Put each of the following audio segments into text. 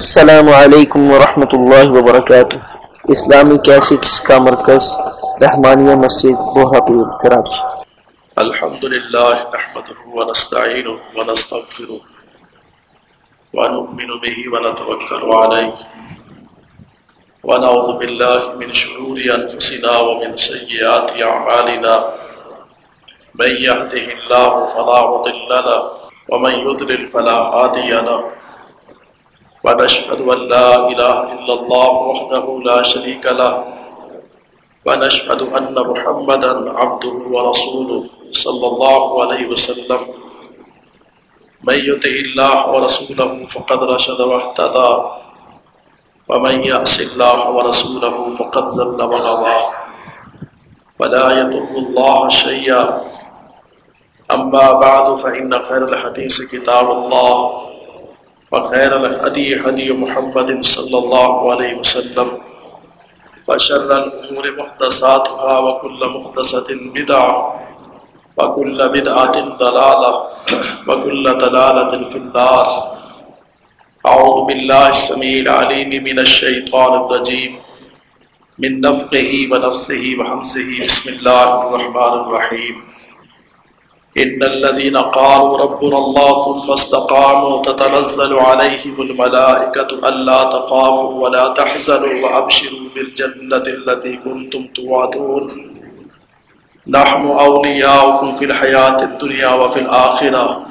السلام علیکم ورحمۃ اللہ وبرکاتہ۔ اسلامی کیسٹس کا مرکز، رحمانیہ مسجد بوہاپور کراچی الحمد لله نحمده ونستعينه ونستغفره ونؤمن به ونتوكل عليه ونعوذ بالله من شرور أنفسنا ومن سيئات أعمالنا من يهده الله فلا مضل له، ومن يضلل فلا هادي له۔ ونشهد أن لا إله إلا الله وحده لا شريك له. ونشهد أن محمدا عبده ورسوله صلى الله عليه وسلم. من يطع الله ورسوله فقد رشد واهتدى. ومن يعص الله ورسوله فقد زل وغوى ولا يضر الله شيئا. أما بعد، فإن خير الحديث كتاب الله. وخير الهدي هدي محمد صلى الله عليه وسلم وشر الأمور محدثاتها وكل محدثة بدعة وكل بدعة ضلالة وكل ضلالة في النار. أعوذ بالله السميع العليم من الشيطان الرجيم. من نفقه ونفسه وحمسه بسم الله الرحمن الرحيم. إن الذين قالوا ربنا الله ثم استقاموا تتنزل عليهم الملائكة ألا تقاموا ولا تحزنوا وأبشروا بالجنة التي كنتم توعدون. نحن أولياؤكم في الحياة الدنيا وفي الآخرة.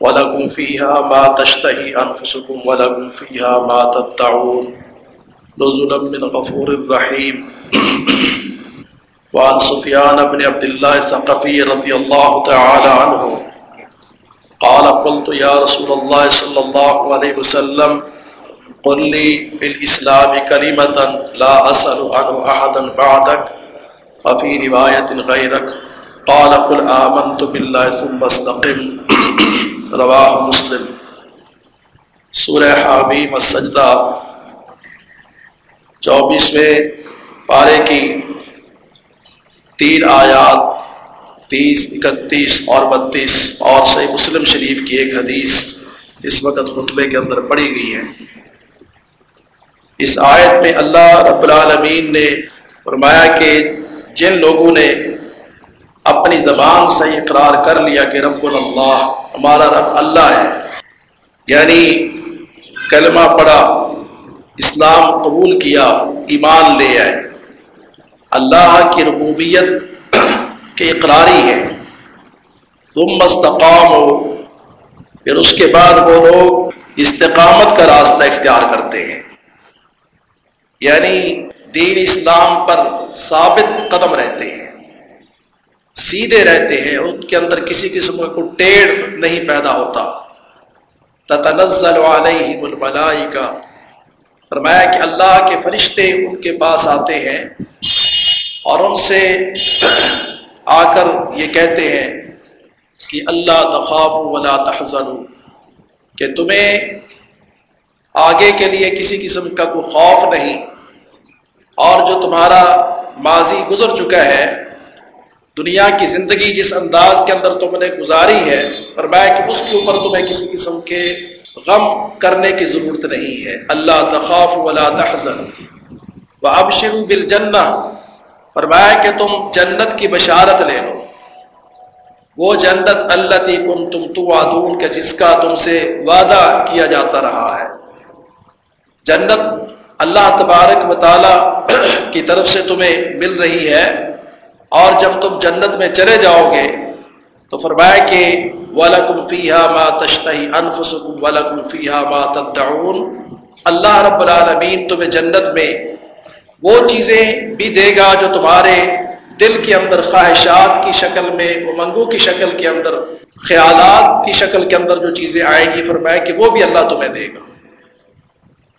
ولكم فيها ما تشتهي أنفسكم ولكم فيها ما تدعون. نزلا من غفور رحيم. وعن سفيان بن عبد الله الثقفي رضي الله تعالى عنه. قال، قلت يا رسول الله صلى الله عليه وسلم، قل لي في الإسلام كلمة لا أسأل عنه أحدا بعدك، وفي رواية غيرك. قال، قل آمنت بالله ثم استقم. رواه مسلم. سورہ حامیم السجدہ، چوبیسویں پارے کی تین آیات، تیس، اکتیس اور بتیس، اور صحیح مسلم شریف کی ایک حدیث اس وقت خطبے کے اندر پڑھی گئی ہے۔ اس آیت میں اللہ رب العالمین نے فرمایا کہ جن لوگوں نے اپنی زبان سے اقرار کر لیا کہ رب اللہ، ہمارا رب اللہ ہے یعنی کلمہ پڑھا، اسلام قبول کیا، ایمان لے آئے۔ اللہ کی ربوبیت کے اقراری ہے ثم استقام ہو پھر اس کے بعد وہ لوگ استقامت کا راستہ اختیار کرتے ہیں۔ یعنی دین اسلام پر ثابت قدم رہتے ہیں۔ سیدھے رہتے ہیں، ان کے اندر کسی قسم کا کوئی ٹیڑھ نہیں پیدا ہوتا۔ تتنزل علیہم الملائکہ، فرمایا کہ اللہ کے فرشتے ان کے پاس آتے ہیں۔ اور ان سے آ کر یہ کہتے ہیں کہ اللہ تخاب ولا تحزن کہ تمہیں آگے کے لیے کسی قسم کا کوئی خوف نہیں۔ اور جو تمہارا ماضی گزر چکا ہے، دنیا کی زندگی جس انداز کے اندر تم نے گزاری ہے اور میں کہ اس کے اوپر تمہیں کسی قسم کے غم کرنے کی ضرورت نہیں ہے۔ اللہ تخاف ولا تحزن و اب شروع فرمایا کہ تم جنت کی بشارت لے لو۔ وہ جنت اللہ تی کم تم تو کے جس کا تم سے وعدہ کیا جاتا رہا ہے۔ جنت اللہ تبارک مطالعہ کی طرف سے تمہیں مل رہی ہے۔ اور جب تم جنت میں چلے جاؤ گے تو فرمایا کہ وَلَكُمْ فِيهَا مَا تَشْتَهِ أَنفُسُكُمْ وَلَكُمْ فِيهَا مَا تَدَّعُونَ۔ اللہ رب العالمین تمہیں جنت میں وہ چیزیں بھی دے گا جو تمہارے دل کے اندر خواہشات کی شکل میں امنگوں کی شکل کے اندر، خیالات کی شکل کے اندر جو چیزیں آئیں گی فرمایا کہ وہ بھی اللہ تمہیں دے گا۔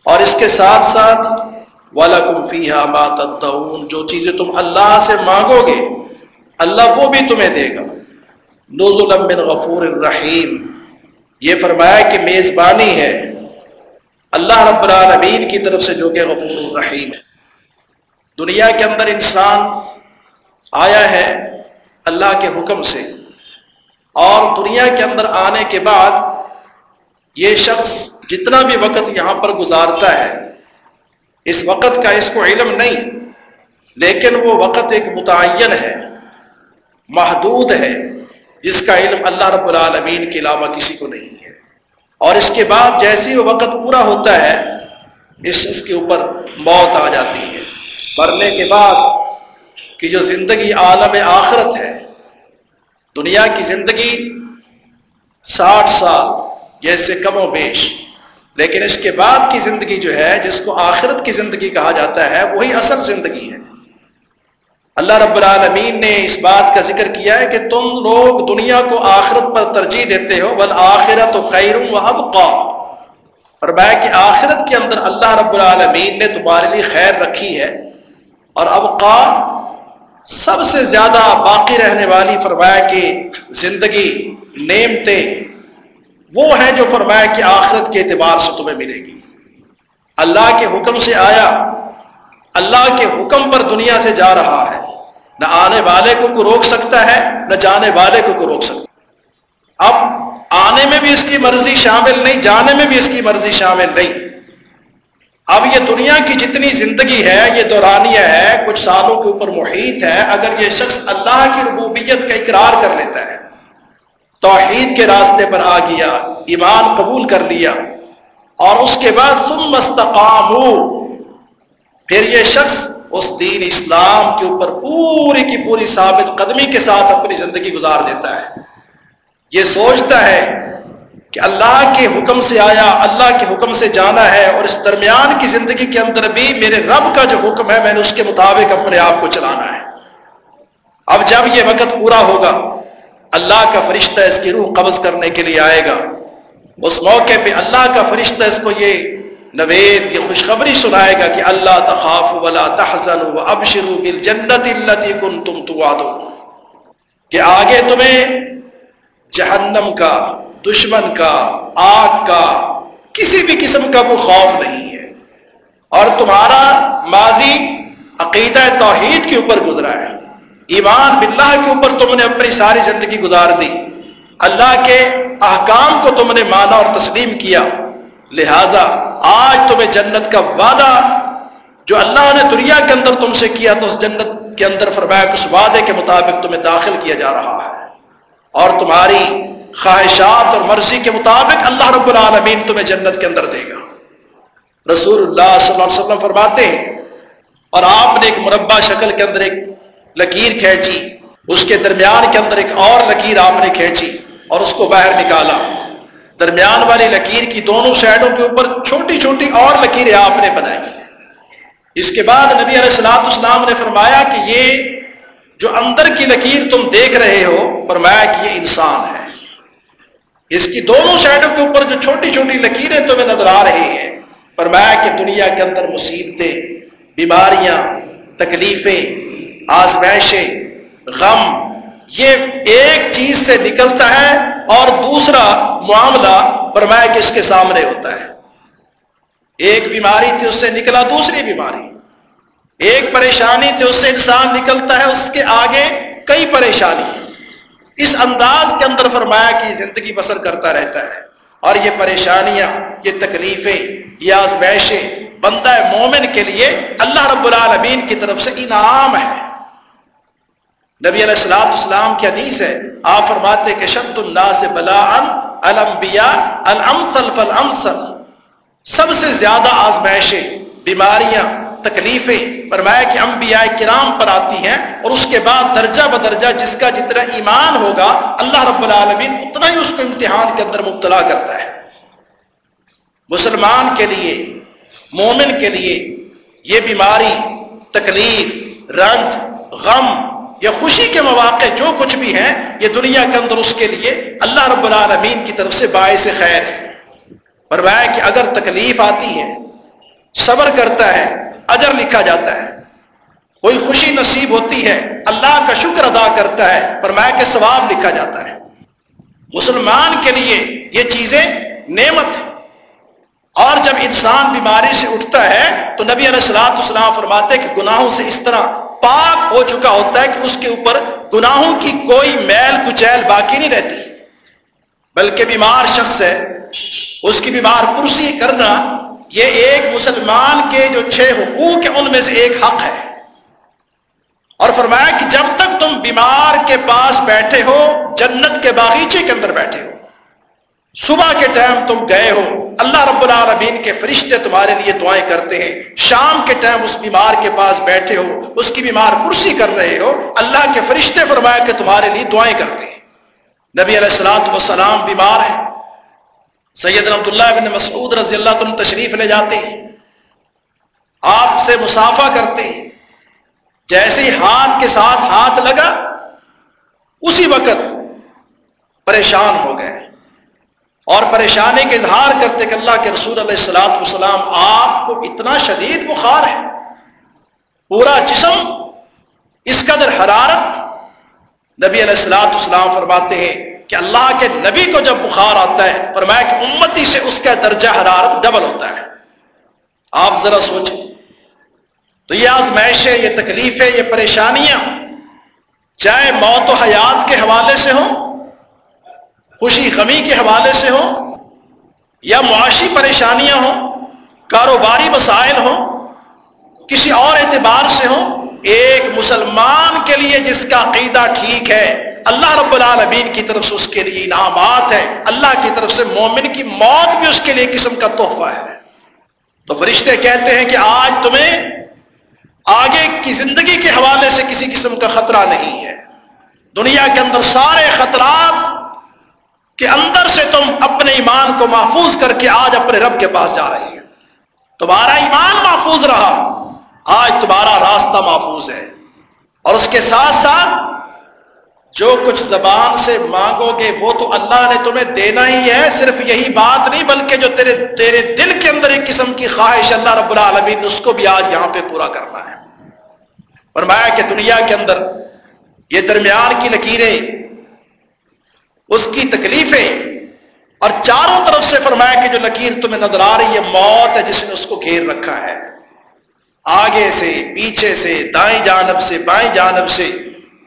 اور اس کے ساتھ ساتھ والا فیحا ماتعون جو چیزیں تم اللہ سے مانگو گے، اللہ وہ بھی تمہیں دے گا۔ نوزم بن غفور الرحیم یہ فرمایا کہ میزبانی ہے۔ اللہ رب العالمین کی طرف سے جو کہ غفور الرحیم ہے۔ دنیا کے اندر انسان آیا ہے اللہ کے حکم سے اور دنیا کے اندر آنے کے بعد یہ شخص جتنا بھی وقت یہاں پر گزارتا ہے، اس وقت کا اس کو علم نہیں، لیکن وہ وقت ایک متعین ہے، محدود ہے، جس کا علم اللہ رب العالمین کے علاوہ کسی کو نہیں ہے۔ اور اس کے بعد جیسے وہ وقت پورا ہوتا ہے، اس اس کے اوپر موت آ جاتی ہے۔ مرنے کے بعد کی جو زندگی عالم آخرت ہے، دنیا کی زندگی ساٹھ سال جیسے کم و بیش، لیکن اس کے بعد کی زندگی جو ہے، جس کو آخرت کی زندگی کہا جاتا ہے، وہی اصل زندگی ہے۔ اللہ رب العالمین نے اس بات کا ذکر کیا ہے کہ تم لوگ دنیا کو آخرت پر ترجیح دیتے ہو بل آخرت و خیر و ابقا۔ اور میں کہ آخرت کے اندر اللہ رب العالمین نے تمہارے لیے خیر رکھی ہے۔ اور ابقا سب سے زیادہ باقی رہنے والی فرمایا کہ زندگی، نعمتیں، وہ ہیں جو فرمایا کہ آخرت کے اعتبار سے تمہیں ملے گی۔ اللہ کے حکم سے آیا، اللہ کے حکم پر دنیا سے جا رہا ہے۔ نہ آنے والے کو کو روک سکتا ہے، نہ جانے والے کو کو روک سکتا ہے۔ اب آنے میں بھی اس کی مرضی شامل نہیں، جانے میں بھی اس کی مرضی شامل نہیں۔ اب یہ دنیا کی جتنی زندگی ہے، یہ دورانیہ ہے، کچھ سالوں کے اوپر محیط ہے، اگر یہ شخص اللہ کی ربوبیت کا اقرار کر لیتا ہے، توحید کے راستے پر آ گیا، ایمان قبول کر لیا، اور اس کے بعد تم مستقام پھر یہ شخص اس دین اسلام کے اوپر پوری کی پوری ثابت قدمی کے ساتھ اپنی زندگی گزار دیتا ہے۔ یہ سوچتا ہے کہ اللہ کے حکم سے آیا، اللہ کے حکم سے جانا ہے اور اس درمیان کی زندگی کے اندر بھی میرے رب کا جو حکم ہے، میں نے اس کے مطابق اپنے آپ کو چلانا ہے۔ اب جب یہ وقت پورا ہوگا، اللہ کا فرشتہ اس کی روح قبض کرنے کے لیے آئے گا۔ اس موقع پہ اللہ کا فرشتہ اس کو یہ نوید، یہ خوشخبری سنائے گا کہ اللہ تخاف ولا تحزن و بالجنت التي كنتم توعدون۔ کہ آگے تمہیں جہنم کا دشمن کا، آگ کا، کسی بھی قسم کا کوئی خوف نہیں ہے۔ اور تمہارا ماضی عقیدہ توحید کے اوپر گزرا ہے۔ ایمان باللہ کے اوپر تم نے اپنی ساری زندگی گزار دی۔ اللہ کے احکام کو تم نے مانا اور تسلیم کیا۔ لہذا آج تمہیں جنت کا وعدہ جو اللہ نے دنیا کے اندر تم سے کیا تو اس جنت کے اندر فرمایا، اس وعدے کے مطابق تمہیں داخل کیا جا رہا ہے۔ اور تمہاری خواہشات اور مرضی کے مطابق اللہ رب العالمین تمہیں جنت کے اندر دے گا۔ رسول اللہ صلی اللہ علیہ وسلم فرماتے ہیں، اور آپ نے ایک مربع شکل کے اندر ایک لکیر کھینچی، اس کے درمیان کے اندر ایک اور لکیر آپ نے کھینچی اور اس کو باہر نکالا۔ درمیان والی لکیر کی دونوں سائڈوں کے اوپر چھوٹی چھوٹی اور لکیریں آپ نے بنائی۔ اس کے بعد نبی علیہ السلاط اسلام نے فرمایا کہ یہ جو اندر کی لکیر تم دیکھ رہے ہو، فرمایا کہ یہ انسان ہے۔ اس کی دونوں سائڈوں کے اوپر جو چھوٹی چھوٹی لکیریں تمہیں نظر آ رہی ہیں، فرمایا کہ دنیا کے اندر مصیبتیں، بیماریاں، تکلیفیں، آزمائشیں، غم، یہ ایک چیز سے نکلتا ہے اور دوسرا معاملہ فرمایا کہ اس کے سامنے ہوتا ہے۔ ایک بیماری تھی، اس سے نکلا دوسری بیماری۔ ایک پریشانی تھی، اس سے انسان نکلتا ہے، اس کے آگے کئی پریشانی اس انداز کے اندر فرمایا کہ زندگی بسر کرتا رہتا ہے اور یہ پریشانیاں، یہ تکلیفیں، یہ آزمائشیں بندہ مومن کے لیے اللہ رب العالمین کی طرف سے انعام ہے۔ نبی علیہ السلام اسلام کی حدیث ہے، آپ فرماتے کہ شد اللہ سے بلا الانبیاء، الامثل فالامثل۔ سب سے زیادہ آزمائشیں، بیماریاں، تکلیفیں فرمایا کہ انبیاء کرام پر آتی ہیں اور اس کے بعد درجہ بدرجہ جس کا جتنا ایمان ہوگا اللہ رب العالمین اتنا ہی اس کو امتحان کے اندر مبتلا کرتا ہے۔ مسلمان کے لیے، مومن کے لیے یہ بیماری، تکلیف، رنج، غم یا خوشی کے مواقع جو کچھ بھی ہیں، یہ دنیا کے اندر اس کے لیے اللہ رب العالمین کی طرف سے باعث خیر ہے۔ فرمایا کہ اگر تکلیف آتی ہے صبر کرتا ہے، اجر لکھا جاتا ہے۔ کوئی خوشی نصیب ہوتی ہے، اللہ کا شکر ادا کرتا ہے فرمایا کہ ثواب لکھا جاتا ہے۔ مسلمان کے لیے یہ چیزیں نعمت ہیں۔ اور جب انسان بیماری سے اٹھتا ہے، تو نبی علیہ السلام اسلام فرماتے کہ گناہوں سے اس طرح پاک ہو چکا ہوتا ہے کہ اس کے اوپر گناہوں کی کوئی میل کچیل باقی نہیں رہتی۔ بلکہ بیمار شخص ہے، اس کی بیمار پرسی کرنا یہ ایک مسلمان کے جو چھ حقوق ہیں، ان میں سے ایک حق ہے۔ اور فرمایا کہ جب تک تم بیمار کے پاس بیٹھے ہو، جنت کے باغیچے کے اندر بیٹھے ہو، صبح کے ٹائم تم گئے ہو، اللہ رب العالمین کے فرشتے تمہارے لیے دعائیں کرتے ہیں۔ شام کے ٹائم اس بیمار کے پاس بیٹھے ہو، اس کی بیمار کرسی کر رہے ہو، اللہ کے فرشتے فرمایا کہ تمہارے لیے دعائیں کرتے ہیں۔ نبی علیہ السلام وسلام بیمار ہیں۔ سید عبداللہ بن مسعود رضی اللہ تم تشریف لے جاتے ہیں۔ آپ سے مسافہ کرتے ہیں۔ جیسے ہی ہاتھ کے ساتھ ہاتھ لگا، اسی وقت پریشان ہو گئے۔ اور پریشانی کے اظہار کرتے کہ اللہ کے رسول علیہ السلام والسلام آپ کو اتنا شدید بخار ہے۔ پورا جسم اس قدر حرارت۔ نبی علیہ السلاط اسلام فرماتے ہیں کہ اللہ کے نبی کو جب بخار آتا ہے فرمایا کہ امتی سے اس کا درجہ حرارت ڈبل ہوتا ہے۔ آپ ذرا سوچیں۔ تو یہ آزمائشیں یہ تکلیفیں یہ پریشانیاں۔ چاہے موت و حیات کے حوالے سے ہوں، خوشی غمی کے حوالے سے ہوں، یا معاشی پریشانیاں ہوں، کاروباری مسائل ہوں، کسی اور اعتبار سے ہوں، ایک مسلمان کے لیے جس کا عقیدہ ٹھیک ہے اللہ رب العالمین کی طرف سے اس کے لیے انعامات ہے اللہ کی طرف سے مومن کی موت بھی اس کے لیے قسم کا تحفہ ہے۔ تو فرشتے کہتے ہیں کہ آج تمہیں آگے کی زندگی کے حوالے سے کسی قسم کا خطرہ نہیں ہے۔ دنیا کے اندر سارے خطرات کہ اندر سے تم اپنے ایمان کو محفوظ کر کے آج اپنے رب کے پاس جا رہے ہیں۔ تمہارا ایمان محفوظ رہا۔ آج تمہارا راستہ محفوظ ہے۔ اور اس کے ساتھ ساتھ جو کچھ زبان سے مانگو گے، وہ تو اللہ نے تمہیں دینا ہی ہے، صرف یہی بات نہیں، بلکہ جو تیرے تیرے دل کے اندر ایک قسم کی خواہش اللہ رب العالمین اس کو بھی آج یہاں پہ پورا کرنا ہے۔ فرمایا کہ دنیا کے اندر یہ درمیان کی لکیریں، اس کی تکلیفیں، اور چاروں طرف سے فرمایا کہ جو لکیر تمہیں نظر آ رہی ہے، موت ہے، جس نے اس کو گھیر رکھا ہے۔ آگے سے، پیچھے سے، دائیں جانب سے، بائیں جانب سے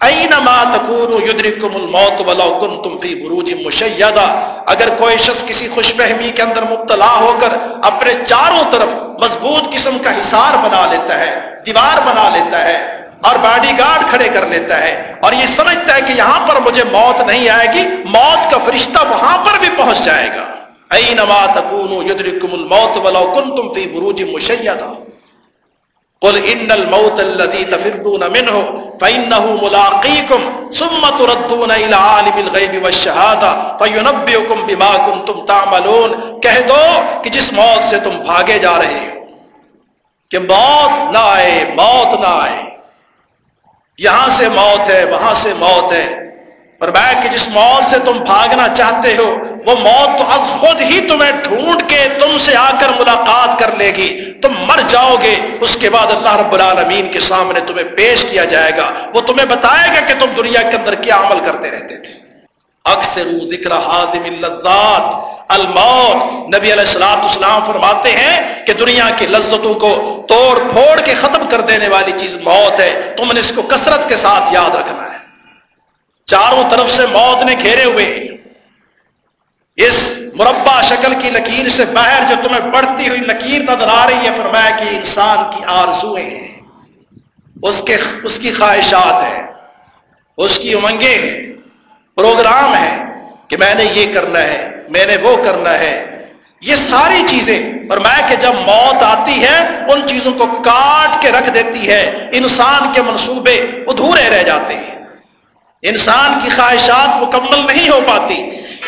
اینما تکونو یدرکم الموت ولو کنتم فی بروج مشیدہ اگر کوئی شخص کسی خوش فہمی کے اندر مبتلا ہو کر اپنے چاروں طرف مضبوط قسم کا حصار بنا لیتا ہے، دیوار بنا لیتا ہے اور باڈی گارڈ کھڑے کر لیتا ہے اور یہ سمجھتا ہے کہ یہاں پر مجھے موت نہیں آئے گی، موت کا فرشتہ وہاں پر بھی پہنچ جائے گا۔ اینما تکونو یدرکم الموت ولو کنتم فی بروج مشیدہ قل ان الموت الذي تفرون منه فانه ملاقيكم ثم تردون الى عالم الغيب والشهاده فينبئكم بما كنتم تعملون کہہ دو کہ جس موت سے تم بھاگے جا رہے ہو، کہ موت نہ آئے، موت نہ آئے۔ یہاں سے موت ہے، وہاں سے موت ہے۔ پر میں کہ جس موت سے تم بھاگنا چاہتے ہو، وہ موت تو از خود ہی تمہیں ڈھونڈ کے تم سے آ کر ملاقات کر لے گی۔ تم مر جاؤ گے، اس کے بعد اللہ رب العالمین کے سامنے تمہیں پیش کیا جائے گا۔ وہ تمہیں بتائے گا کہ تم دنیا کے اندر کیا عمل کرتے رہتے تھے۔ اکثر ذکر حاضم اللذات الموت۔ نبی علیہ السلام اسلام فرماتے ہیں کہ دنیا کی لذتوں کو توڑ پھوڑ کے ختم کر دینے والی چیز موت ہے۔ تم نے اس کو کثرت کے ساتھ یاد رکھنا ہے۔ چاروں طرف سے موت نے گھیرے ہوئے۔ اس مربع شکل کی لکیر سے باہر جو تمہیں بڑھتی ہوئی لکیر نظر آ رہی ہے، فرمایا کہ انسان کی آرزویں ہیں۔ اس کے اس کی خواہشات ہیں۔ اس کی امنگیں ہیں۔ پروگرام ہے کہ میں نے یہ کرنا ہے، میں نے وہ کرنا ہے۔ یہ ساری چیزیں اور میں کہ جب موت آتی ہے، ان چیزوں کو کاٹ کے رکھ دیتی ہے۔ انسان کے منصوبے ادھورے رہ جاتے ہیں۔ انسان کی خواہشات مکمل نہیں ہو پاتی،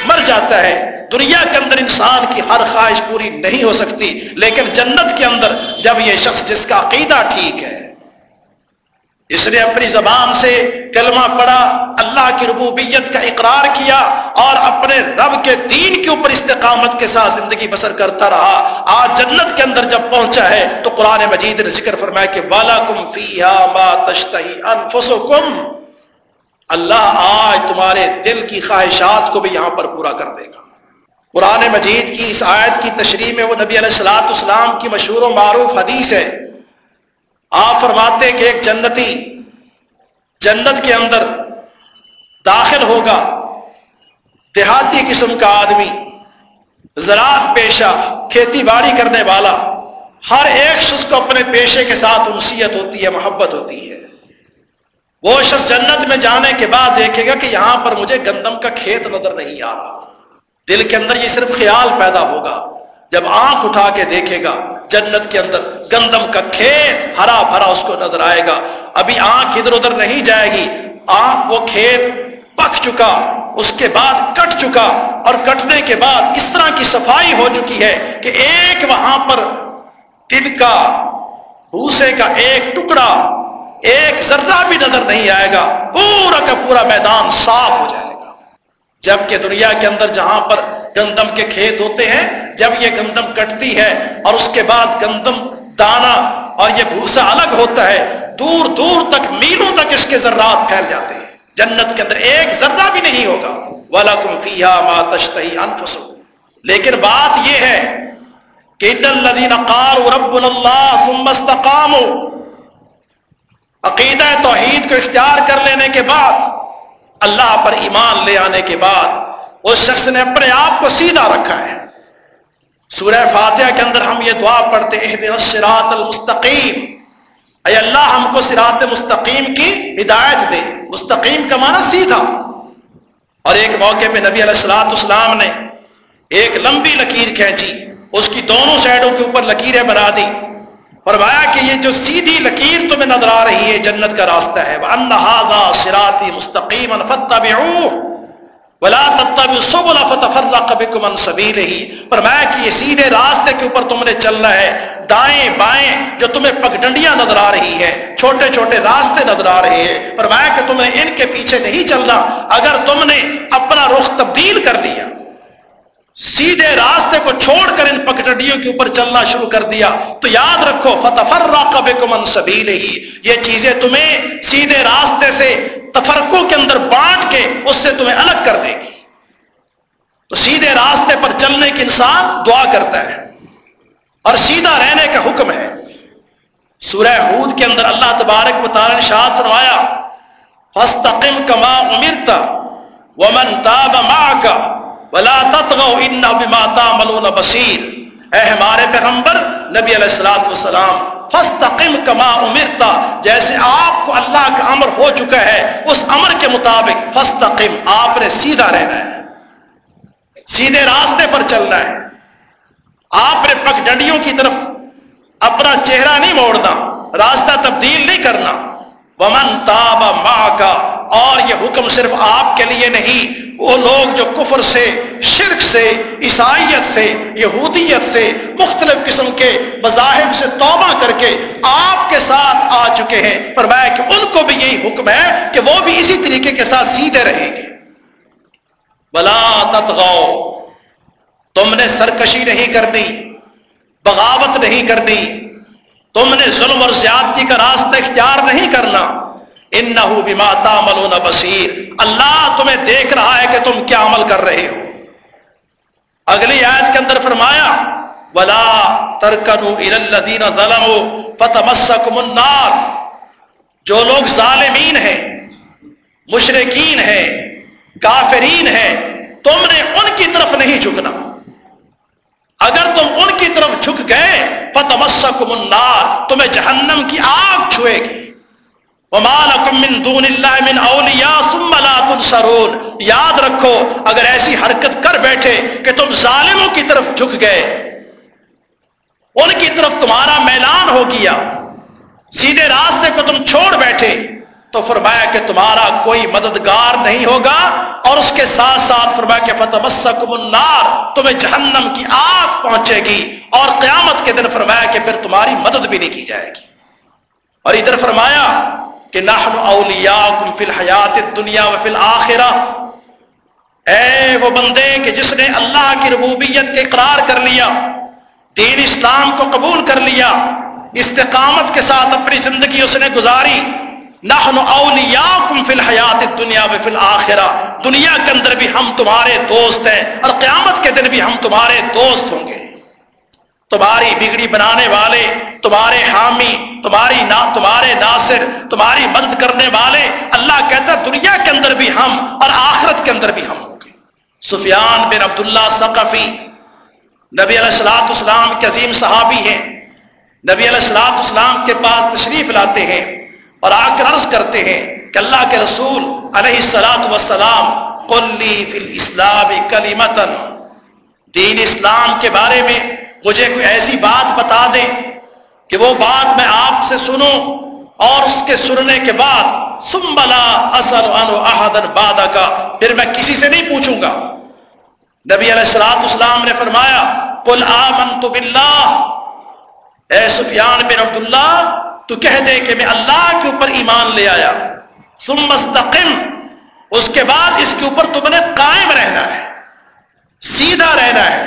مر جاتا ہے۔ دنیا کے اندر انسان کی ہر خواہش پوری نہیں ہو سکتی، لیکن جنت کے اندر جب یہ شخص جس کا عقیدہ ٹھیک ہے، اس نے اپنی زبان سے کلمہ پڑھا، اللہ کی ربوبیت کا اقرار کیا اور اپنے رب کے دین کے اوپر استقامت کے ساتھ زندگی بسر کرتا رہا۔ آج جنت کے اندر جب پہنچا ہے تو قرآن مجید نے ذکر فرمایا کہ والا کم انفسکم اللہ آج تمہارے دل کی خواہشات کو بھی یہاں پر پورا کر دے گا۔ قرآن مجید کی اس آیت کی تشریح میں وہ نبی علیہ السلاۃ اسلام کی مشہور و معروف حدیث ہے۔ آپ فرماتے کہ ایک جنتی جنت کے اندر داخل ہوگا۔ دیہاتی قسم کا آدمی، زراعت پیشہ، کھیتی باڑی کرنے والا، ہر ایک شخص کو اپنے پیشے کے ساتھ انسیت ہوتی ہے، محبت ہوتی ہے۔ وہ شخص جنت میں جانے کے بعد دیکھے گا کہ یہاں پر مجھے گندم کا کھیت نظر نہیں آ رہا۔ دل کے اندر یہ صرف خیال پیدا ہوگا۔ جب آنکھ اٹھا کے دیکھے گا جنت کے اندر گندم کا کھیت، ہرا بھرا اس کو نظر آئے گا۔ ابھی آنکھ ادھر ادھر نہیں جائے گی۔ آنکھ وہ کھیت پک چکا، اس کے بعد کٹ چکا۔ اور کٹنے کے بعد اس طرح کی صفائی ہو چکی ہے کہ ایک وہاں پر تل کا، بھوسے کا ایک ٹکڑا ایک ذرہ بھی نظر نہیں آئے گا، پورا کا پورا میدان صاف ہو جائے گا۔ جبکہ دنیا کے اندر جہاں پر گندم کے کھیت ہوتے ہیں، جب یہ گندم کٹتی ہے اور اس کے بعد گندم، دانا اور یہ بھوسا الگ ہوتا ہے، دور دور تک، میلوں تک اس کے ذرات پھیل جاتے ہیں۔ جنت کے اندر ایک ذرہ بھی نہیں ہوگا۔ والا فِيهَا مَا تَشْتَهِي لیکن بات یہ ہے کہ الَّذِينَ قَالُوا رَبُّنَ اللَّهُ عقیدہ توحید کو اختیار کر لینے کے بعد، اللہ پر ایمان لے آنے کے بعد، اس شخص نے اپنے آپ کو سیدھا رکھا ہے۔ سورہ فاتحہ کے اندر ہم یہ دعا پڑھتے اہدنا الصراط المستقیم۔ اے اللہ، ہم کو صراط مستقیم کی ہدایت دے۔ مستقیم کا معنی سیدھا۔ اور ایک موقع پہ نبی علیہ السلاۃ اسلام نے ایک لمبی لکیر کھینچی۔ اس کی دونوں سائڈوں کے اوپر لکیریں بنا دی فرمایا کہ یہ جو سیدھی لکیر تمہیں نظر آ رہی ہے جنت کا راستہ ہے، وَأَنَّ صِرَاطِ مُسْتَقِيمًا فرمایا کہ یہ سیدھے راستے کے اوپر تم نے چلنا ہے، دائیں بائیں جو تمہیں پگڈنڈیاں نظر آ رہی ہے چھوٹے چھوٹے راستے نظر آ رہے ہیں۔ فرمایا کہ تمہیں ان کے پیچھے نہیں چلنا، اگر تم نے اپنا رخ تبدیل کر دیا۔ سیدھے راستے کو چھوڑ کر ان پگڈنڈیوں کے اوپر چلنا شروع کر دیا۔ تو یاد رکھو فتح بکم سبیل ہی یہ چیزیں تمہیں سیدھے راستے سے تفرقوں کے اندر بانٹ کے اس سے تمہیں الگ کر دے گی۔ تو سیدھے راستے پر چلنے کے انسان دعا کرتا ہے۔ اور سیدھا رہنے کا حکم ہے۔ سورہ ہود کے اندر اللہ تبارک مطالع شاد فرمایا فستقم کما امرتا ومن تاب معك ولا تطغوا انه بما تعملون اے ہمارے پیغمبر، نبی علیہ الصلوۃ والسلام فستقم کما امرتا جیسے آپ کو اللہ کا امر ہو چکا ہے، اس امر کے مطابق فستقم آپ نے سیدھا رہنا ہے۔ سیدھے راستے پر چلنا ہے۔ آپ نے پگ ڈنڈیوں کی طرف اپنا چہرہ نہیں موڑنا، راستہ تبدیل نہیں کرنا۔ ومن تاب ماں کا اور یہ حکم صرف آپ کے لیے نہیں وہ لوگ جو کفر سے، شرک سے، عیسائیت سے، یہودیت سے مختلف قسم کے مذاہب سے توبہ کر کے آپ کے ساتھ آ چکے ہیں۔ پر میں کہ ان کو بھی یہی حکم ہے کہ وہ بھی اسی طریقے کے ساتھ سیدھے رہیں گے۔ بلا تتغو تم نے سرکشی نہیں کرنی، بغاوت نہیں کرنی، تم نے ظلم اور زیادتی کا راستہ اختیار نہیں کرنا۔ ان نہ تعملون بصیر۔ اللہ تمہیں دیکھ رہا ہے کہ تم کیا عمل کر رہے ہو۔ اگلی آیت کے اندر فرمایا، ولا ترکنو الذین ظلموا فتمسکم النار۔ جو لوگ ظالمین ہیں مشرقین ہیں، کافرین ہیں، تم نے ان کی طرف نہیں جھکنا۔ اگر تم ان کی طرف جھک گئے فتمسکم النار۔ تمہیں جہنم کی آگ چھوئے گی۔ من دون اللہ من اولیاء ثم لا تنصرون۔ یاد رکھو، اگر ایسی حرکت کر بیٹھے کہ تم ظالموں کی طرف جھک گئے، ان کی طرف تمہارا میلان ہو گیا، سیدھے راستے کو تم چھوڑ بیٹھے، تو فرمایا کہ تمہارا کوئی مددگار نہیں ہوگا۔ اور اس کے ساتھ ساتھ فرمایا کہ فتح النار، تمہیں جہنم کی آگ پہنچے گی۔ اور قیامت کے دن فرمایا کہ پھر تمہاری مدد بھی نہیں کی جائے گی۔ اور ادھر فرمایا کہ نحن اولیاءکم فی الحیات الدنیا و فی الاخرہ۔ اے وہ بندے کہ جس نے اللہ کی ربوبیت کے اقرار کر لیا، دین اسلام کو قبول کر لیا، استقامت کے ساتھ اپنی زندگی اس نے گزاری، نحن اولیاءکم فی الحیات الدنیا و فی الاخرہ۔ دنیا کے اندر بھی ہم تمہارے دوست ہیں اور قیامت کے دن بھی ہم تمہارے دوست ہوں گے۔ تمہاری بگڑی بنانے والے، تمہارے حامی، تمہاری نا، تمہارے ناصر، تمہاری مدد کرنے والے، اللہ کہتا ہے دنیا کے اندر بھی ہم اور آخرت کے اندر بھی ہم ہوں گے۔ سفیان بن عبداللہ ثقفی نبی علیہ السلاۃ اسلام کے عظیم صحابی ہیں۔ نبی علیہ السلاۃ اسلام کے پاس تشریف لاتے ہیں اور آ کر عرض کرتے ہیں کہ اللہ کے رسول علیہ السلاۃ وسلام قلی فی الاسلام کلیمتن دین اسلام کے بارے میں مجھے کوئی ایسی بات بتا دیں کہ وہ بات میں آپ سے سنوں اور اس کے سننے کے بعد سمبلا اصل احدن بادہ کا پھر میں کسی سے نہیں پوچھوں گا۔ نبی علیہ السلاۃ اسلام نے فرمایا، قل آمنت باللہ اے سفیان بن عبداللہ، تو کہہ دے کہ میں اللہ کے اوپر ایمان لے آیا۔ ثم مستقم اس کے بعد اس کے اوپر تم نے قائم رہنا ہے، سیدھا رہنا ہے۔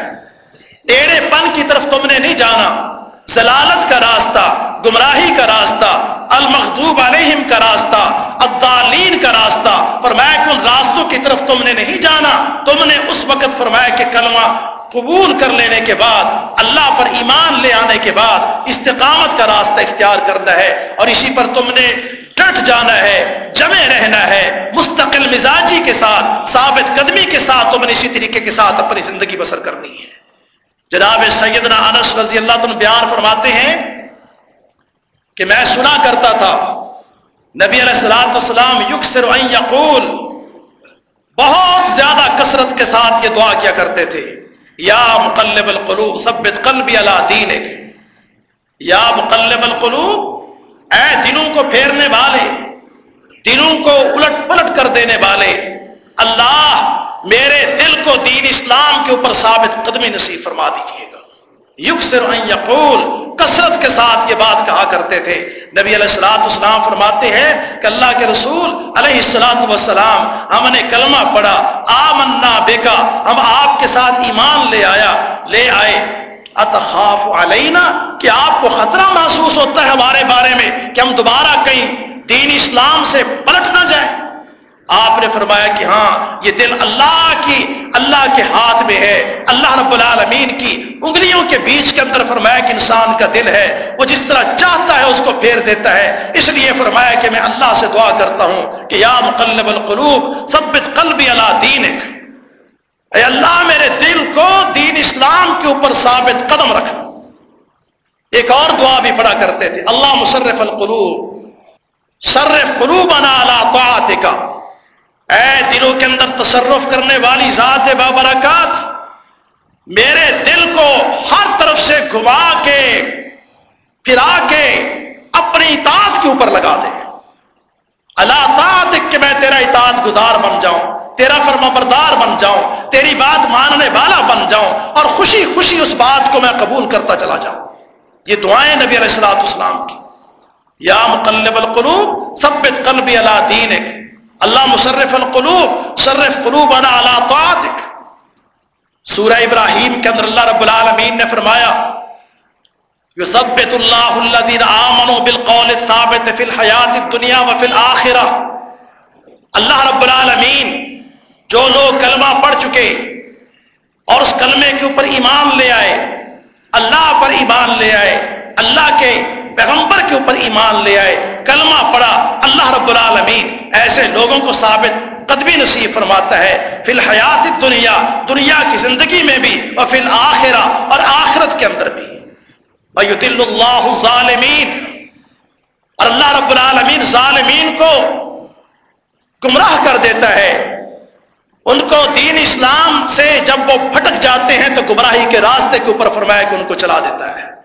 ٹیڑے پن کی طرف تم نے نہیں جانا۔ زلالت کا راستہ، گمراہی کا راستہ المخوب علیہم کا راستہ الدالین کا راستہ۔ فرمایا کہ ان راستوں کی طرف تم نے نہیں جانا۔ تم نے اس وقت فرمایا کہ کلمہ قبول کر لینے کے بعد، اللہ پر ایمان لے آنے کے بعد استقامت کا راستہ اختیار کرنا ہے۔ اور اسی پر تم نے ڈٹ جانا ہے، جمے رہنا ہے، مستقل مزاجی کے ساتھ، ثابت قدمی کے ساتھ تم نے اسی طریقے کے ساتھ اپنی زندگی بسر کرنی ہے۔ جناب سیدنا انس رضی اللہ تم بیان فرماتے ہیں کہ میں سنا کرتا تھا، نبی علیہ السلام السلام یکسر یقول، بہت زیادہ کثرت کے ساتھ یہ دعا کیا کرتے تھے، یا مقلب القلوب، ثبت قلبی علی دینک۔ یا مقلب القلوب، اے دنوں کو پھیرنے والے، دنوں کو الٹ پلٹ کر دینے والے، اللہ میرے دل کو دین اسلام کے اوپر ثابت قدمی نصیب فرما دیجیے گا۔ یکسر یقول، کثرت کے ساتھ یہ بات کہا کرتے تھے۔ نبی علیہ السلاۃ اسلام فرماتے ہیں کہ اللہ کے رسول علیہ السلاۃ وسلام ہم نے کلمہ پڑھا، آمنا بیکا ہم آپ کے ساتھ ایمان لے آیا، لے آئے۔ اتخاف علینا کہ آپ کو خطرہ محسوس ہوتا ہے ہمارے بارے میں، کہ ہم دوبارہ کہیں دین اسلام سے پلٹ نہ جائیں۔ آپ نے فرمایا کہ ہاں یہ دل اللہ کی، اللہ کے ہاتھ میں ہے۔ اللہ رب العالمین کی انگلیوں کے بیچ کے اندر فرمایا کہ انسان کا دل ہے، وہ جس طرح چاہتا ہے اس کو پھیر دیتا ہے۔ اس لیے فرمایا کہ میں اللہ سے دعا کرتا ہوں کہ یا مقلب القلوب، ثبت قلبی اللہ دینک۔ اے اللہ، میرے دل کو دین اسلام کے اوپر ثابت قدم رکھ۔ ایک اور دعا بھی پڑھا کرتے تھے، اللہ مصرف القلوب، صرف قلوبنا علی طاعتک۔ اے دلوں کے اندر تصرف کرنے والی ذات بابرکات، میرے دل کو ہر طرف سے گھما کے، پھرا کے اپنی اطاعت کے اوپر لگا دے۔ اللہ تعاط کہ میں تیرا اطاعت گزار بن جاؤں، تیرا فرما بردار بن جاؤں، تیری بات ماننے والا بن جاؤں اور خوشی خوشی اس بات کو میں قبول کرتا چلا جاؤں۔ یہ دعائیں نبی علیہ السلاۃ اسلام کی۔ یا مقلب القلوب، ثبت قلبی اللہ دین اللہ مصرف القلوب، صرف قلوب انا طاعتک۔ سورہ ابراہیم کے اندر اللہ رب العالمین نے فرمایا، یثبت اللہ الذین آمنوا بالقول الثابت فی الحیات الدنیا وفی الاخرہ۔ اللہ رب العالمین، جو لوگ کلمہ پڑھ چکے اور اس کلمے کے اوپر ایمان لے آئے، اللہ پر ایمان لے آئے، اللہ کے پیغمبر کے اوپر ایمان لے آئے، کلمہ پڑا اللہ رب العالمین۔ ایسے لوگوں کو ثابت قدبی نصیب فرماتا ہے، فی الحیات دنیا دنیا کی زندگی میں بھی، اور فی الآخرہ اور آخرت کے اندر بھی۔ وَيُدِلُّ اللَّهُ ظالمین اور اللہ رب العالمین ظالمین کو گمراہ کر دیتا ہے۔ ان کو دین اسلام سے جب وہ پھٹک جاتے ہیں تو گمراہی کے راستے کے اوپر فرمایا کہ ان کو چلا دیتا ہے۔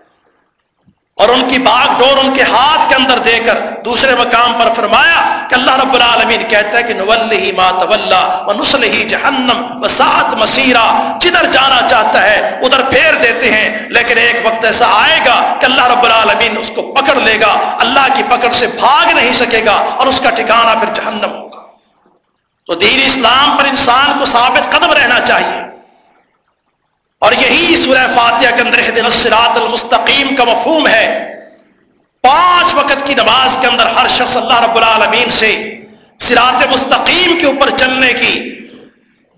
اور ان کی باغ ڈور ان کے ہاتھ کے اندر دے کر دوسرے مقام پر فرمایا کہ اللہ رب العالمین کہتا ہے کہ نولی ما طلّہ و نسل ہی جہنم و سات مسیرہ جدھر جانا چاہتا ہے، ادھر پھیر دیتے ہیں، لیکن ایک وقت ایسا آئے گا کہ اللہ رب العالمین اس کو پکڑ لے گا، اللہ کی پکڑ سے بھاگ نہیں سکے گا اور اس کا ٹھکانہ پھر جہنم ہوگا۔ تو دین اسلام پر انسان کو ثابت قدم رہنا چاہیے۔ اور یہی سورہ فاتحہ کے اندر دن الصراط المستقیم کا مفہوم ہے۔ پانچ وقت کی نماز کے اندر ہر شخص اللہ رب العالمین سے سرات مستقیم کے اوپر چلنے کی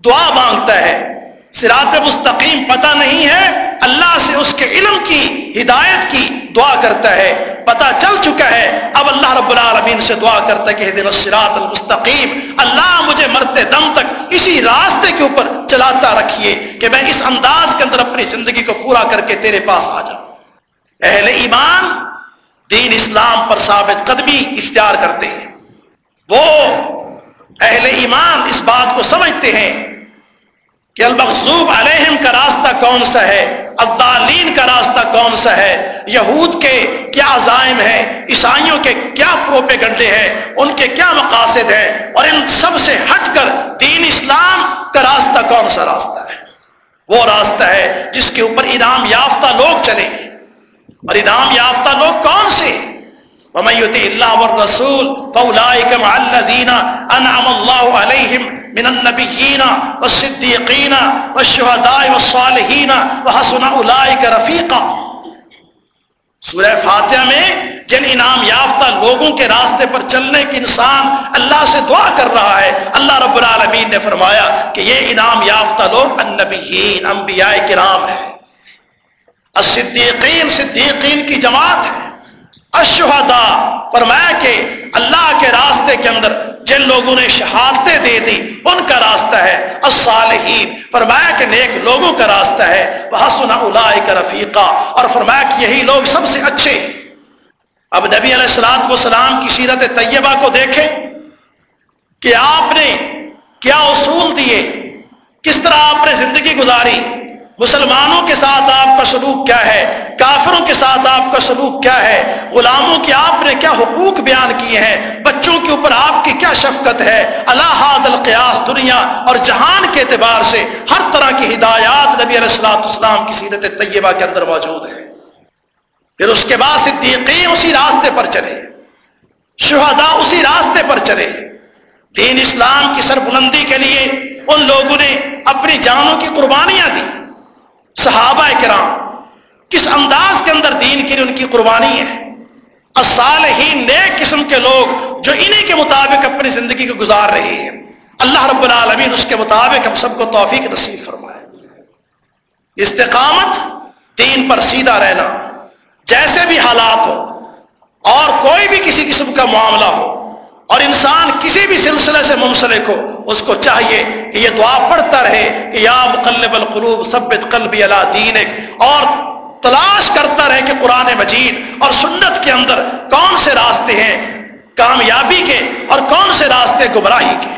دعا مانگتا ہے۔ سرات مستقیم پتہ نہیں ہے، اللہ سے اس کے علم کی، ہدایت کی دعا کرتا ہے۔ پتا چل چکا ہے۔ اب اللہ رب العالمین سے دعا کرتا ہے کہ دن الصراط المستقیم۔ اللہ مجھے مرتے دم تک اسی راستے کے اوپر چلاتا رکھیے کہ میں اس انداز کے اندر اپنی زندگی کو پورا کر کے تیرے پاس آ جاؤں۔ اہل ایمان دین اسلام پر ثابت قدمی اختیار کرتے ہیں۔ وہ اہل ایمان اس بات کو سمجھتے ہیں کہ المخصوب علیہم کا راستہ کون سا ہے؟ الدالین کا راستہ کون سا ہے؟ یہود کے کیا عزائم ہیں؟ عیسائیوں کے کیا پروپے گنڈے ہیں؟ ان کے کیا مقاصد ہیں؟ اور ان سب سے ہٹ کر دین اسلام کا راستہ کون سا راستہ ہے؟ وہ راستہ ہے جس کے اوپر انعام یافتہ لوگ چلے۔ اور انعام یافتہ لوگ کون سے؟ اللہ رسول انعم اللہ علیہم من النبیین والصدیقین والشہداء والصالحین وحسن اولئک رفیقا سورہ فاتحہ میں جن انعام یافتہ لوگوں کے راستے پر چلنے کی انسان اللہ سے دعا کر رہا ہے اللہ رب العالمین نے فرمایا کہ یہ انعام یافتہ لوگ النبیین انبیاء کرام ہیں الصدیقین صدیقین کی جماعت ہے اشہدا فرمایا کہ اللہ کے راستے کے اندر جن لوگوں نے شہادتیں دے دی، ان کا راستہ ہے الصالحین۔ فرمایا کہ نیک لوگوں کا راستہ ہے۔ وہ سنا اولئک رفیقہ اور فرمایا کہ یہی لوگ سب سے اچھے۔ اب نبی علیہ السلام والسلام کی سیرت طیبہ کو دیکھیں۔ کہ آپ نے کیا اصول دیے؟ کس طرح آپ نے زندگی گزاری؟ مسلمانوں کے ساتھ آپ کا سلوک کیا ہے؟ کافروں کے ساتھ آپ کا سلوک کیا ہے؟ غلاموں کی آپ نے کیا حقوق بیان کیے ہیں؟ بچوں کے اوپر آپ کی کیا شفقت ہے؟ اللہ القیاس دنیا اور جہان کے اعتبار سے ہر طرح کی ہدایات نبی علیہ السلاۃ اسلام کی سیرت طیبہ کے اندر موجود ہے پھر اس کے بعد صدیقین اسی راستے پر چلے۔ شہداء اسی راستے پر چلے۔ دین اسلام کی سربلندی کے لیے ان لوگوں نے اپنی جانوں کی قربانیاں دی۔ صحابہ کرام، کس انداز کے اندر دین کے لیے ان کی قربانی ہے؟ الصالحین نیک قسم کے لوگ جو انہی کے مطابق اپنی زندگی کو گزار رہے ہیں۔ اللہ رب العالمین اس کے مطابق ہم سب کو توفیق نصیب فرمائے۔ استقامت دین پر سیدھا رہنا، جیسے بھی حالات ہو اور کوئی بھی کسی قسم کا معاملہ ہو اور انسان کسی بھی سلسلے سے منسلک ہو، اس کو چاہیے کہ یہ دعا پڑھتا رہے کہ یا مقلب القلوب ثبت قلبی اللہ دینک، اور تلاش کرتا رہے کہ قرآن مجید اور سنت کے اندر کون سے راستے ہیں کامیابی کے اور کون سے راستے گمراہی کے۔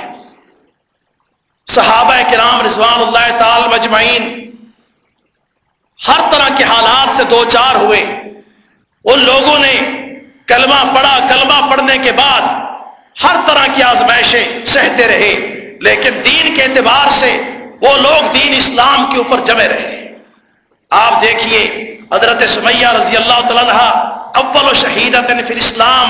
صحابہ کرام رضوان اللہ تعالی مجمعین ہر طرح کے حالات سے دو چار ہوئے۔ ان لوگوں نے کلمہ پڑھا، کلمہ پڑھنے کے بعد ہر طرح کی آزمائشیں سہتے رہے، لیکن دین کے اعتبار سے وہ لوگ دین اسلام کے اوپر جمے رہے۔ آپ دیکھیے، حضرت سمیہ رضی اللہ تعالیٰ اول و شہیدت پھر اسلام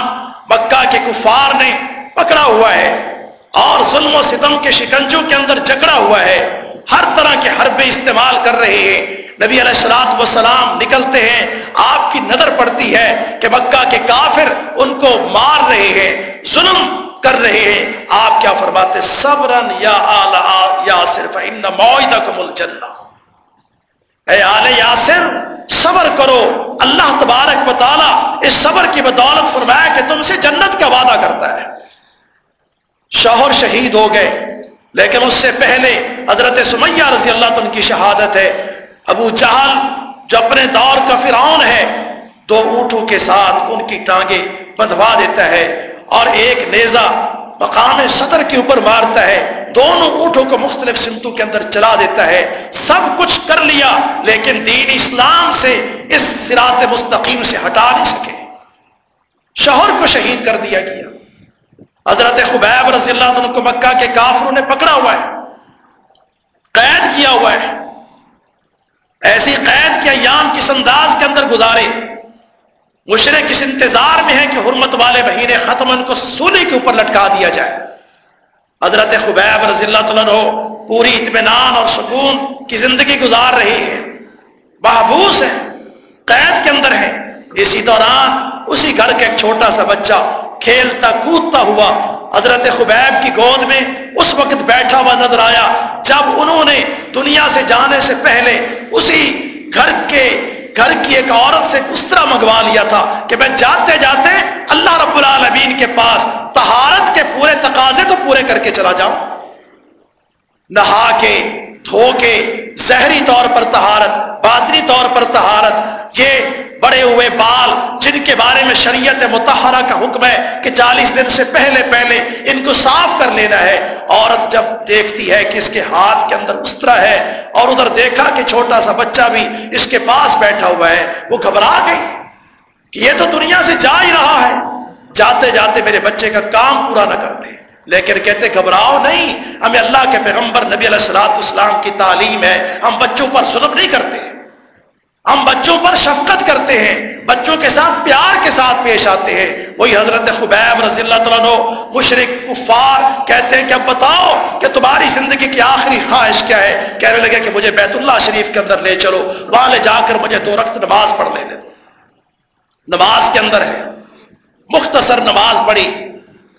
مکہ کے کفار نے پکڑا ہوا ہے اور ظلم و ستم کے شکنجوں کے اندر جکڑا ہوا ہے۔ ہر طرح کے حربے استعمال کر رہے ہیں۔ نبی علیہ السلاط وسلام نکلتے ہیں۔ آپ کی نظر پڑتی ہے کہ مکہ کے کافر ان کو مار رہے ہیں۔ ظلم کر رہے ہیں۔ آپ کیا فرماتے صبرن یا یا صرف ان معدکم الجنہ۔ اے آل یاسر، صبر کرو۔ اللہ تبارک و تعالی اس صبر کی بدولت فرمایا کہ تم سے جنت کا وعدہ کرتا ہے۔ شوہر شہید ہو گئے، لیکن اس سے پہلے حضرت سمیہ رضی اللہ عنہ کی شہادت ہے۔ ابو جہل جو اپنے دور کا فرعون ہے، دو اونٹوں کے ساتھ ان کی ٹانگیں بندھوا دیتا ہے۔ اور ایک نیزا مقام صدر کے اوپر مارتا ہے، دونوں اونٹوں کو مختلف سمتوں کے اندر چلا دیتا ہے۔ سب کچھ کر لیا، لیکن دین اسلام سے اس سرات مستقیم سے ہٹا نہیں سکے۔ شوہر کو شہید کر دیا گیا۔ حضرت خبیب رضی اللہ عنہ کو مکہ کے کافروں نے پکڑا ہوا ہے۔ قید کیا ہوا ہے۔ ایسی قید کے ایام کس انداز کے اندر گزارے؟ مشرق اس انتظار میں ہے کہ حرمت والے مہینے ختم ان کو سونے کے اوپر لٹکا دیا جائے۔ حضرت خبیب رضی اللہ عنہ پوری اطمینان اور سکون کی زندگی گزار رہی ہے۔ محبوس ہے قید کے اندر ہے اسی دوران اسی گھر کا ایک چھوٹا سا بچہ کھیلتا کودتا ہوا حضرت خبیب کی گود میں اس وقت بیٹھا ہوا نظر آیا جب انہوں نے دنیا سے جانے سے پہلے اسی گھر کے گھر کی ایک عورت سے اس طرح منگوا لیا تھا کہ میں جاتے جاتے اللہ رب العالمین کے پاس تہارت کے پورے تقاضے تو پورے کر کے چلا جاؤں۔ نہا کے، دھو کے، زہری طور پر تہارت باطنی طور پر تہارت یہ بڑے ہوئے بال جن کے بارے میں شریعت متحرہ کا حکم ہے کہ چالیس دن سے پہلے پہلے ان کو صاف کر لینا ہے۔ عورت جب دیکھتی ہے کہ اس کے ہاتھ کے اندر اس طرح ہے اور ادھر دیکھا کہ چھوٹا سا بچہ بھی اس کے پاس بیٹھا ہوا ہے، وہ گھبرا گئی کہ یہ تو دنیا سے جا ہی رہا ہے۔ جاتے جاتے میرے بچے کا کام پورا نہ کرتے۔ لیکن کہتے گھبراؤ نہیں، ہمیں اللہ کے پیغمبر نبی علیہ السلاط اسلام کی تعلیم ہے، ہم بچوں پر ظلم نہیں کرتے۔ ہم بچوں پر شفقت کرتے ہیں، بچوں کے ساتھ پیار کے ساتھ پیش آتے ہیں۔ وہی حضرت خبیب رضی اللہ تعالیٰ مشرق کفار کہتے ہیں کہ اب بتاؤ کہ تمہاری زندگی کی آخری خواہش کیا ہے؟ کہنے لگے کہ مجھے بیت اللہ شریف کے اندر لے چلو، وہاں لے جا کر مجھے دو رقط نماز پڑھ لینے دو۔ نماز کے اندر ہے۔ مختصر نماز پڑھی۔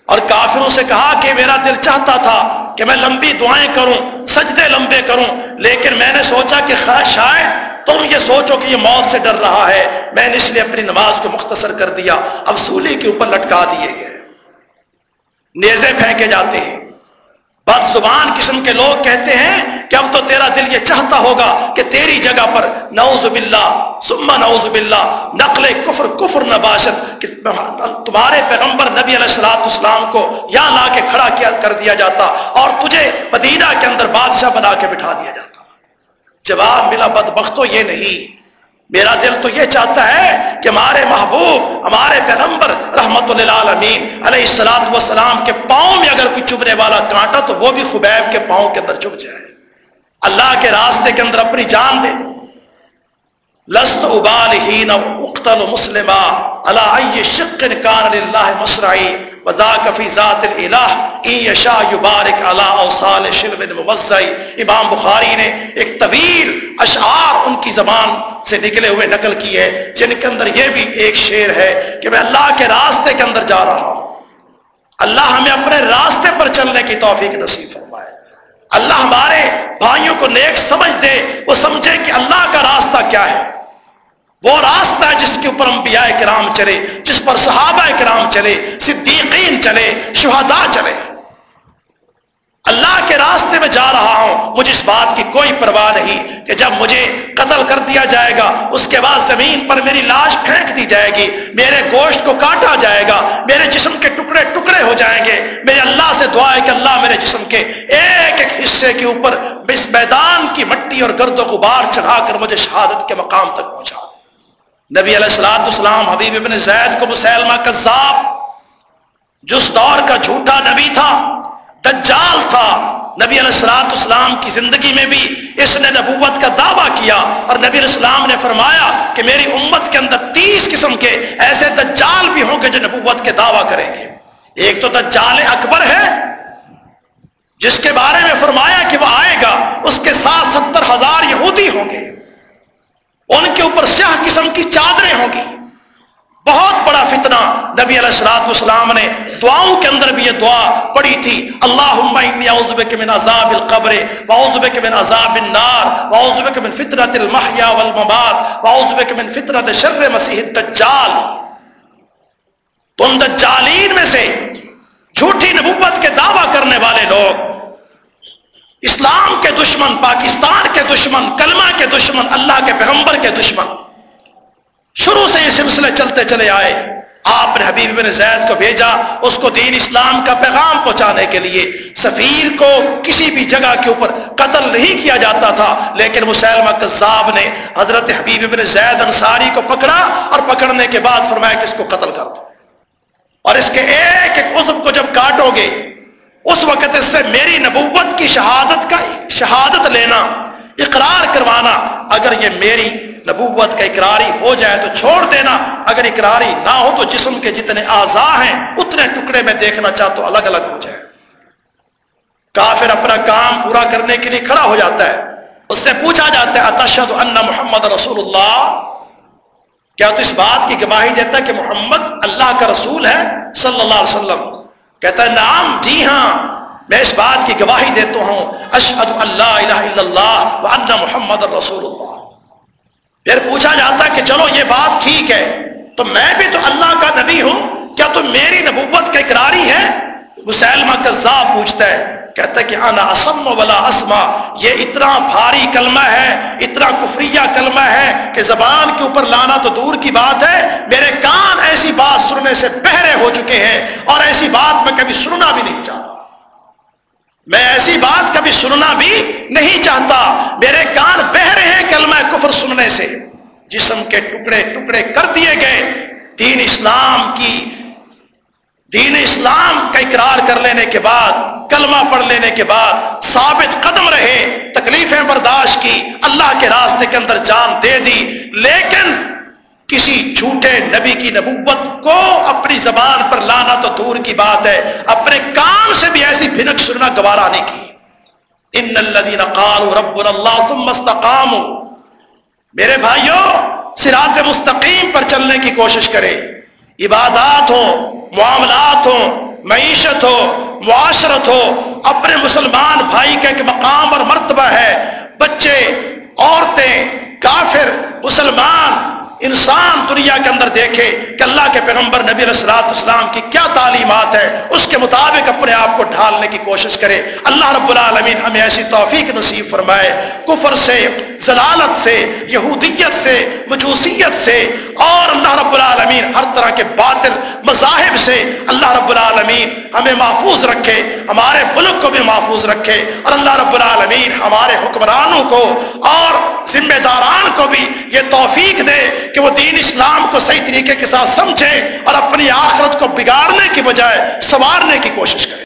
اور کافروں سے کہا کہ میرا دل چاہتا تھا کہ میں لمبی دعائیں کروں، سجدے لمبے کروں، لیکن میں نے سوچا کہ شاید تم یہ سوچو کہ یہ موت سے ڈر رہا ہے۔ میں نے اس لیے اپنی نماز کو مختصر کر دیا۔ اب سولی کے اوپر لٹکا دیے گئے۔ نیزے پھینکے جاتے ہیں۔ بد زبان قسم کے لوگ کہتے ہیں کہ اب تو تیرا دل یہ چاہتا ہوگا کہ تیری جگہ پر نعوذ باللہ سما نعوذ باللہ، نقل کفر کفر نباشت کہ تمہارے پیغمبر نبی علیہ السلاط اسلام کو یا لا کے کھڑا کیا کر دیا جاتا اور تجھے مدینہ کے اندر بادشاہ بنا کے بٹھا دیا جاتا۔ جواب ملا بدبختو یہ نہیں۔ میرا دل تو یہ چاہتا ہے کہ ہمارے محبوب، ہمارے پیغمبر رحمت اللہ علیہ السلاط وسلام کے پاؤں میں اگر کوئی چبنے والا کانٹا تو وہ بھی خبیب کے پاؤں کے اندر چب جائے۔ اللہ کے راستے کے اندر اپنی جان دے۔ لست ابال ہی نہ اختل مسلمہ اللہ شک کان اللہ مسرائی وذاک فی ذات الالہ، ان یشاء یبارک علی اوصال شرب موزعی امام بخاری نے ایک طویل اشعار ان کی زبان سے نکلے ہوئے نقل کی ہے، جن کے اندر یہ بھی ایک شعر ہے کہ میں اللہ کے راستے کے اندر جا رہا ہوں۔ اللہ ہمیں اپنے راستے پر چلنے کی توفیق نصیب فرمائے۔ اللہ ہمارے بھائیوں کو نیک سمجھ دے، وہ سمجھے کہ اللہ کا راستہ کیا ہے۔ وہ راستہ ہے جس کے اوپر انبیاء کرام چلے، جس پر صحابہ کرام چلے، صدیقین چلے، شہداء چلے۔ اللہ کے راستے میں جا رہا ہوں، مجھے اس بات کی کوئی پرواہ نہیں کہ جب مجھے قتل کر دیا جائے گا، اس کے بعد زمین پر میری لاش پھینک دی جائے گی، میرے گوشت کو کاٹا جائے گا، میرے جسم کے ٹکڑے ٹکڑے ہو جائیں گے۔ میرے اللہ سے دعا ہے کہ اللہ میرے جسم کے ایک ایک حصے کے اوپر اس میدان کی مٹی اور گرد و غبار چڑھا کر مجھے شہادت کے مقام تک پہنچا نبی علیہ السلاۃ السلام حبیب ابن زید کو مسلمہ کذاب، جس دور کا جھوٹا نبی تھا، دجال تھا، نبی علیہ السلاۃ اسلام کی زندگی میں بھی اس نے نبوت کا دعویٰ کیا۔ اور نبی علیہ السلام نے فرمایا کہ میری امت کے اندر تیس قسم کے ایسے دجال بھی ہوں گے جو نبوت کے دعویٰ کریں گے۔ ایک تو دجال اکبر ہے، جس کے بارے میں فرمایا کہ وہ آئے گا، اس کے ساتھ ستر ہزار یہودی ہوں گے۔ ان کے اوپر سیاہ قسم کی چادریں ہوں گی۔ بہت بڑا فتنہ نبی علیہ السلاط اسلام نے دعاؤں کے اندر بھی یہ دعا پڑی تھی۔ اللہ من عذاب القبر واعوذ بک من عذاب النار واعوذ بک من فتنة المحیا والممات واعوذ بک من فتنة شر مسیح الدجال۔ تم دجالین میں سے جھوٹی نبوت کے دعویٰ کرنے والے لوگ اسلام کے دشمن، پاکستان کے دشمن، کلمہ کے دشمن، اللہ کے پیغمبر کے دشمن۔ شروع سے یہ سلسلے چلتے چلے آئے۔ آپ نے حبیب بن زید کو بھیجا، اس کو دین اسلام کا پیغام پہنچانے کے لیے۔ سفیر کو کسی بھی جگہ کے اوپر قتل نہیں کیا جاتا تھا، لیکن مسلمہ قذاب نے حضرت حبیب بن زید انصاری کو پکڑا اور پکڑنے کے بعد فرمایا کہ اس کو قتل کر دو۔ اور اس کے ایک ایک عزب کو جب کاٹو گے اس وقت اس سے میری نبوت کی شہادت کا شہادت لینا، اقرار کروانا، اگر یہ میری نبوت کا اقراری ہو جائے تو چھوڑ دینا، اگر اقراری نہ ہو تو جسم کے جتنے اعضاء ہیں، اتنے ٹکڑے میں دیکھنا چاہ تو الگ الگ ہو جائے۔ کافر اپنا کام پورا کرنے کے لیے کھڑا ہو جاتا ہے۔ اس سے پوچھا جاتا ہے اتشد ان محمد رسول اللہ؟ کیا تو اس بات کی گواہی دیتا ہے کہ محمد اللہ کا رسول ہے صلی اللہ علیہ وسلم؟ کہتا ہے نام جی ہاں میں اس بات کی گواہی دیتا ہوں، اشہد اللہ الہ الا اللہ وان محمد رسول اللہ پھر پوچھا جاتا کہ چلو یہ بات ٹھیک ہے، تو میں بھی تو اللہ کا نبی ہوں، کیا تم میری نبوت کا اقراری ہے مسلمہ کذاب پوچھتا ہے کہتا ہے کہ انا اسم ولا اسما، یہ اتنا بھاری کلمہ ہے، اتنا کفریہ کلمہ ہے کہ زبان کے اوپر لانا تو دور کی بات ہے، میرے کان ایسی بات سننے سے بہرے ہو چکے ہیں اور ایسی بات میں کبھی سننا بھی نہیں چاہتا۔ میں ایسی بات کبھی سننا بھی نہیں چاہتا۔ میرے کان بہرے ہیں کلمہ کفر سننے سے۔ جسم کے ٹکڑے ٹکڑے کر دیے گئے۔ دین اسلام کی دین اسلام کا اقرار کر لینے کے بعد، کلمہ پڑھ لینے کے بعد، ثابت قدم رہے، تکلیفیں برداشت کی، اللہ کے راستے کے اندر جان دے دی، لیکن کسی جھوٹے نبی کی نبوت کو اپنی زبان پر لانا تو دور کی بات ہے، اپنے کام سے بھی ایسی بھنک سننا گوارا نہیں کی۔ ان الذين قالوا ربنا الله ثم استقاموا۔ میرے بھائیوں سرات مستقیم پر چلنے کی کوشش کرے عبادات ہو معاملات ہو معیشت ہو، معاشرت ہو، اپنے مسلمان بھائی کا ایک مقام اور مرتبہ ہے۔ بچے، عورتیں، کافر، مسلمان، انسان دنیا کے اندر دیکھے کہ اللہ کے پیغمبر نبی رسلات اسلام کی کیا تعلیمات ہے اس کے مطابق اپنے آپ کو ڈھالنے کی کوشش کرے۔ اللہ رب العالمین ہمیں ایسی توفیق نصیب فرمائے، کفر سے ضلالت سے، یہودیت سے، مجوسیت سے اور اللہ رب العالمین ہر طرح کے باطل مذاہب سے اللہ رب العالمین ہمیں محفوظ رکھے، ہمارے ملک کو بھی محفوظ رکھے اور اللہ رب العالمین ہمارے حکمرانوں کو اور ذمہ داران کو بھی یہ توفیق دے کہ وہ دین اسلام کو صحیح طریقے کے ساتھ سمجھے اور اپنی آخرت کو بگاڑنے کی بجائے سنوارنے کی کوشش کرے